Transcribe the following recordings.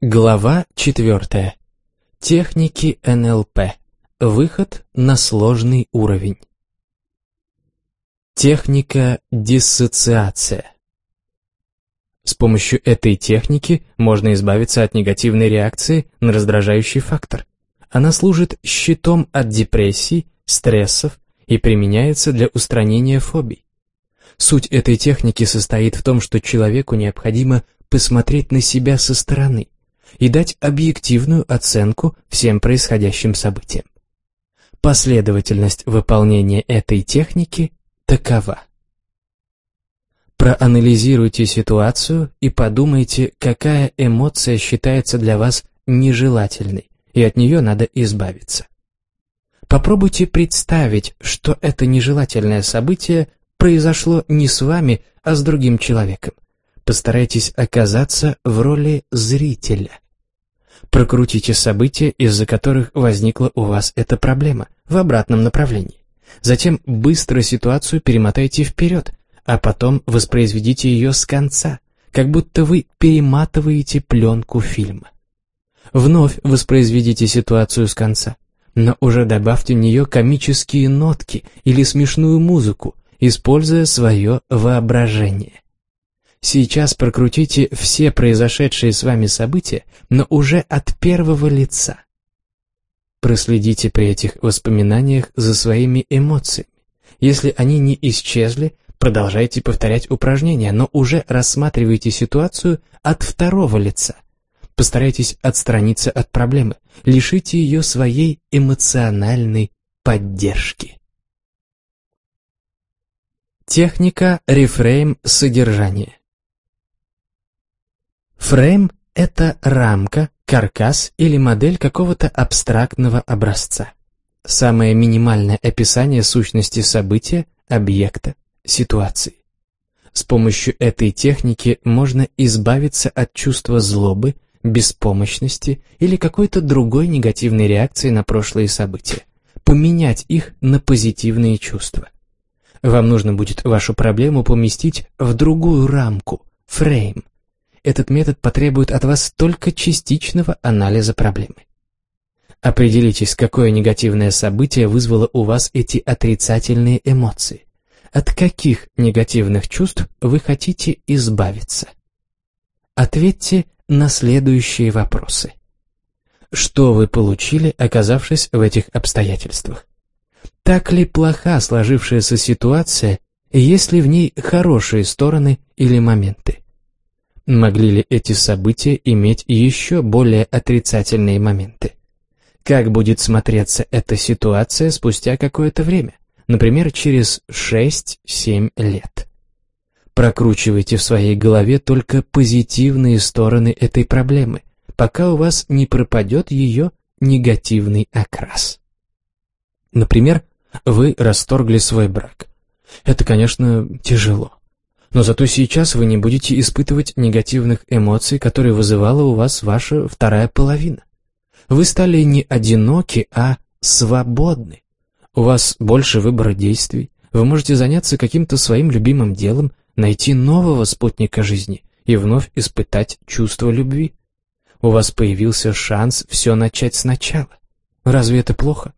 Глава 4. Техники НЛП. Выход на сложный уровень. Техника диссоциация. С помощью этой техники можно избавиться от негативной реакции на раздражающий фактор. Она служит щитом от депрессий, стрессов и применяется для устранения фобий. Суть этой техники состоит в том, что человеку необходимо посмотреть на себя со стороны – и дать объективную оценку всем происходящим событиям. Последовательность выполнения этой техники такова. Проанализируйте ситуацию и подумайте, какая эмоция считается для вас нежелательной, и от нее надо избавиться. Попробуйте представить, что это нежелательное событие произошло не с вами, а с другим человеком. Постарайтесь оказаться в роли зрителя. Прокрутите события, из-за которых возникла у вас эта проблема, в обратном направлении. Затем быстро ситуацию перемотайте вперед, а потом воспроизведите ее с конца, как будто вы перематываете пленку фильма. Вновь воспроизведите ситуацию с конца, но уже добавьте в нее комические нотки или смешную музыку, используя свое воображение. Сейчас прокрутите все произошедшие с вами события, но уже от первого лица. Проследите при этих воспоминаниях за своими эмоциями. Если они не исчезли, продолжайте повторять упражнения, но уже рассматривайте ситуацию от второго лица. Постарайтесь отстраниться от проблемы, лишите ее своей эмоциональной поддержки. Техника рефрейм содержания. Фрейм — это рамка, каркас или модель какого-то абстрактного образца. Самое минимальное описание сущности события, объекта, ситуации. С помощью этой техники можно избавиться от чувства злобы, беспомощности или какой-то другой негативной реакции на прошлые события, поменять их на позитивные чувства. Вам нужно будет вашу проблему поместить в другую рамку, фрейм, этот метод потребует от вас только частичного анализа проблемы. Определитесь, какое негативное событие вызвало у вас эти отрицательные эмоции. От каких негативных чувств вы хотите избавиться? Ответьте на следующие вопросы. Что вы получили, оказавшись в этих обстоятельствах? Так ли плоха сложившаяся ситуация, есть ли в ней хорошие стороны или моменты? Могли ли эти события иметь еще более отрицательные моменты? Как будет смотреться эта ситуация спустя какое-то время, например, через 6-7 лет? Прокручивайте в своей голове только позитивные стороны этой проблемы, пока у вас не пропадет ее негативный окрас. Например, вы расторгли свой брак. Это, конечно, тяжело. Но зато сейчас вы не будете испытывать негативных эмоций, которые вызывала у вас ваша вторая половина. Вы стали не одиноки, а свободны. У вас больше выбора действий. Вы можете заняться каким-то своим любимым делом, найти нового спутника жизни и вновь испытать чувство любви. У вас появился шанс все начать сначала. Разве это плохо?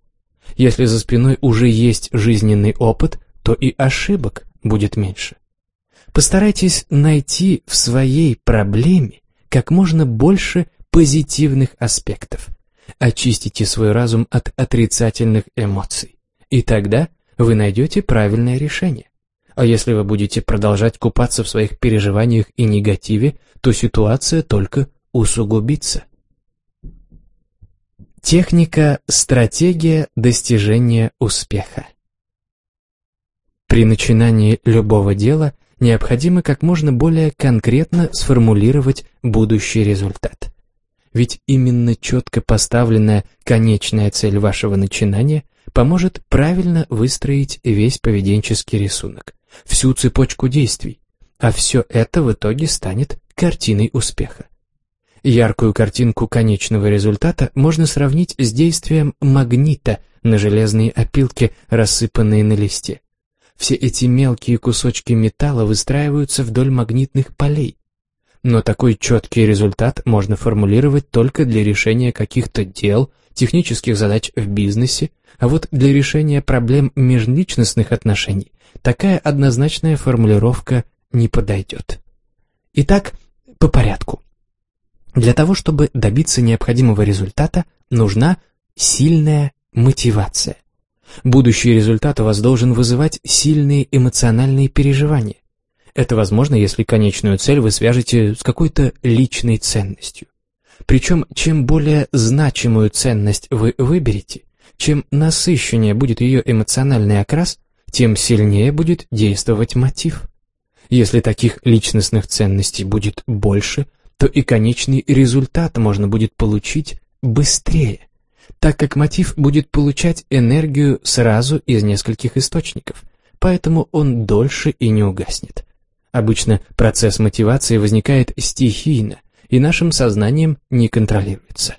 Если за спиной уже есть жизненный опыт, то и ошибок будет меньше. Постарайтесь найти в своей проблеме как можно больше позитивных аспектов. Очистите свой разум от отрицательных эмоций. И тогда вы найдете правильное решение. А если вы будете продолжать купаться в своих переживаниях и негативе, то ситуация только усугубится. Техника «Стратегия достижения успеха». При начинании любого дела – необходимо как можно более конкретно сформулировать будущий результат. Ведь именно четко поставленная конечная цель вашего начинания поможет правильно выстроить весь поведенческий рисунок, всю цепочку действий, а все это в итоге станет картиной успеха. Яркую картинку конечного результата можно сравнить с действием магнита на железные опилки, рассыпанные на листе. Все эти мелкие кусочки металла выстраиваются вдоль магнитных полей. Но такой четкий результат можно формулировать только для решения каких-то дел, технических задач в бизнесе, а вот для решения проблем межличностных отношений такая однозначная формулировка не подойдет. Итак, по порядку. Для того, чтобы добиться необходимого результата, нужна сильная мотивация. Будущий результат у вас должен вызывать сильные эмоциональные переживания. Это возможно, если конечную цель вы свяжете с какой-то личной ценностью. Причем, чем более значимую ценность вы выберете, чем насыщеннее будет ее эмоциональный окрас, тем сильнее будет действовать мотив. Если таких личностных ценностей будет больше, то и конечный результат можно будет получить быстрее, так как мотив будет получать энергию сразу из нескольких источников, поэтому он дольше и не угаснет. Обычно процесс мотивации возникает стихийно и нашим сознанием не контролируется.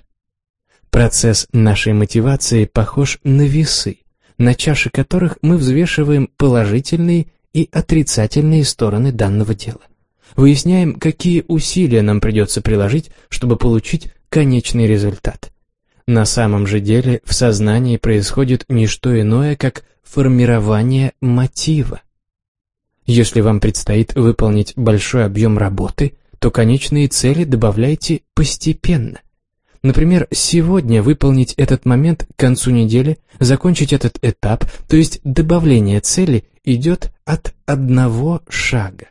Процесс нашей мотивации похож на весы, на чаше которых мы взвешиваем положительные и отрицательные стороны данного дела. Выясняем, какие усилия нам придется приложить, чтобы получить конечный результат. На самом же деле в сознании происходит не что иное, как формирование мотива. Если вам предстоит выполнить большой объем работы, то конечные цели добавляйте постепенно. Например, сегодня выполнить этот момент к концу недели, закончить этот этап, то есть добавление цели идет от одного шага.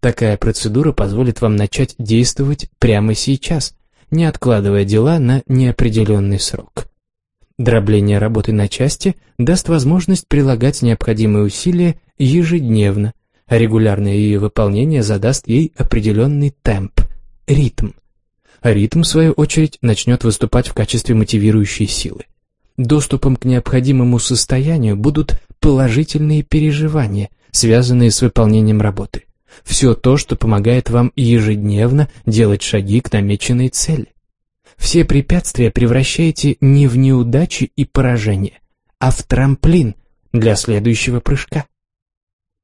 Такая процедура позволит вам начать действовать прямо сейчас, не откладывая дела на неопределенный срок. Дробление работы на части даст возможность прилагать необходимые усилия ежедневно, а регулярное ее выполнение задаст ей определенный темп, ритм. Ритм, в свою очередь, начнет выступать в качестве мотивирующей силы. Доступом к необходимому состоянию будут положительные переживания, связанные с выполнением работы. Все то, что помогает вам ежедневно делать шаги к намеченной цели. Все препятствия превращаете не в неудачи и поражения, а в трамплин для следующего прыжка.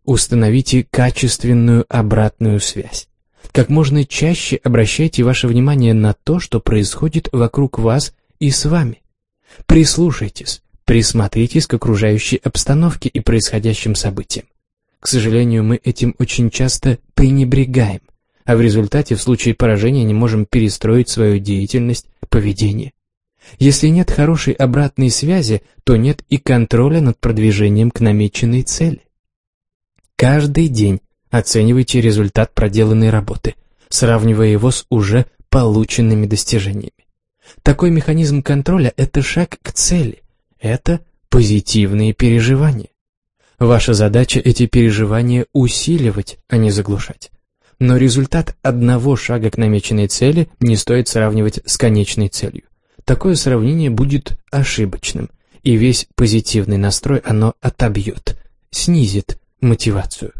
Установите качественную обратную связь. Как можно чаще обращайте ваше внимание на то, что происходит вокруг вас и с вами. Прислушайтесь, присмотритесь к окружающей обстановке и происходящим событиям. К сожалению, мы этим очень часто пренебрегаем, а в результате в случае поражения не можем перестроить свою деятельность, поведение. Если нет хорошей обратной связи, то нет и контроля над продвижением к намеченной цели. Каждый день оценивайте результат проделанной работы, сравнивая его с уже полученными достижениями. Такой механизм контроля – это шаг к цели, это позитивные переживания. Ваша задача эти переживания усиливать, а не заглушать. Но результат одного шага к намеченной цели не стоит сравнивать с конечной целью. Такое сравнение будет ошибочным, и весь позитивный настрой оно отобьет, снизит мотивацию.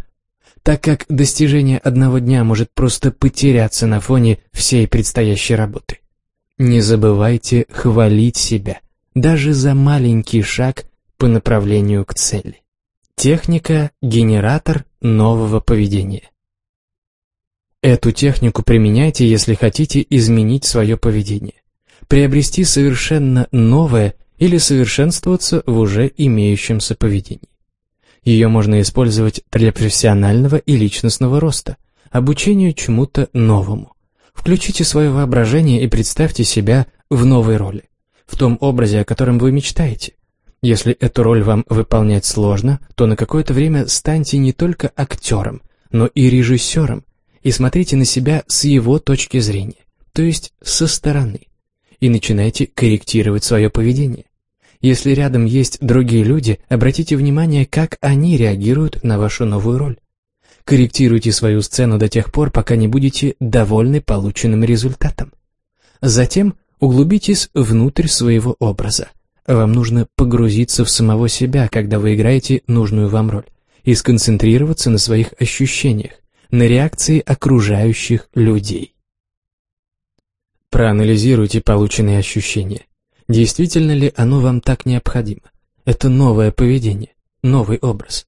Так как достижение одного дня может просто потеряться на фоне всей предстоящей работы. Не забывайте хвалить себя, даже за маленький шаг по направлению к цели. Техника – генератор нового поведения. Эту технику применяйте, если хотите изменить свое поведение, приобрести совершенно новое или совершенствоваться в уже имеющемся поведении. Ее можно использовать для профессионального и личностного роста, обучению чему-то новому. Включите свое воображение и представьте себя в новой роли, в том образе, о котором вы мечтаете. Если эту роль вам выполнять сложно, то на какое-то время станьте не только актером, но и режиссером, и смотрите на себя с его точки зрения, то есть со стороны, и начинайте корректировать свое поведение. Если рядом есть другие люди, обратите внимание, как они реагируют на вашу новую роль. Корректируйте свою сцену до тех пор, пока не будете довольны полученным результатом. Затем углубитесь внутрь своего образа. Вам нужно погрузиться в самого себя, когда вы играете нужную вам роль, и сконцентрироваться на своих ощущениях, на реакции окружающих людей. Проанализируйте полученные ощущения. Действительно ли оно вам так необходимо? Это новое поведение, новый образ.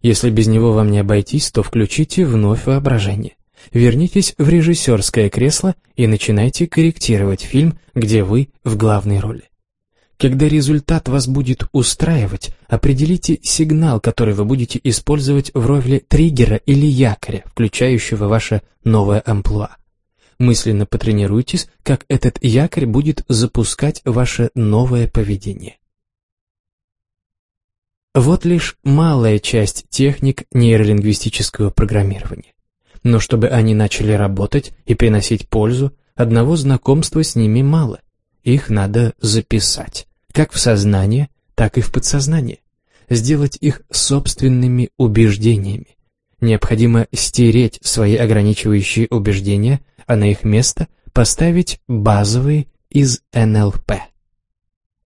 Если без него вам не обойтись, то включите вновь воображение. Вернитесь в режиссерское кресло и начинайте корректировать фильм, где вы в главной роли. Когда результат вас будет устраивать, определите сигнал, который вы будете использовать в роли триггера или якоря, включающего ваше новое амплуа. Мысленно потренируйтесь, как этот якорь будет запускать ваше новое поведение. Вот лишь малая часть техник нейролингвистического программирования. Но чтобы они начали работать и приносить пользу, одного знакомства с ними мало. Их надо записать как в сознание, так и в подсознание, сделать их собственными убеждениями. Необходимо стереть свои ограничивающие убеждения, а на их место поставить базовые из НЛП.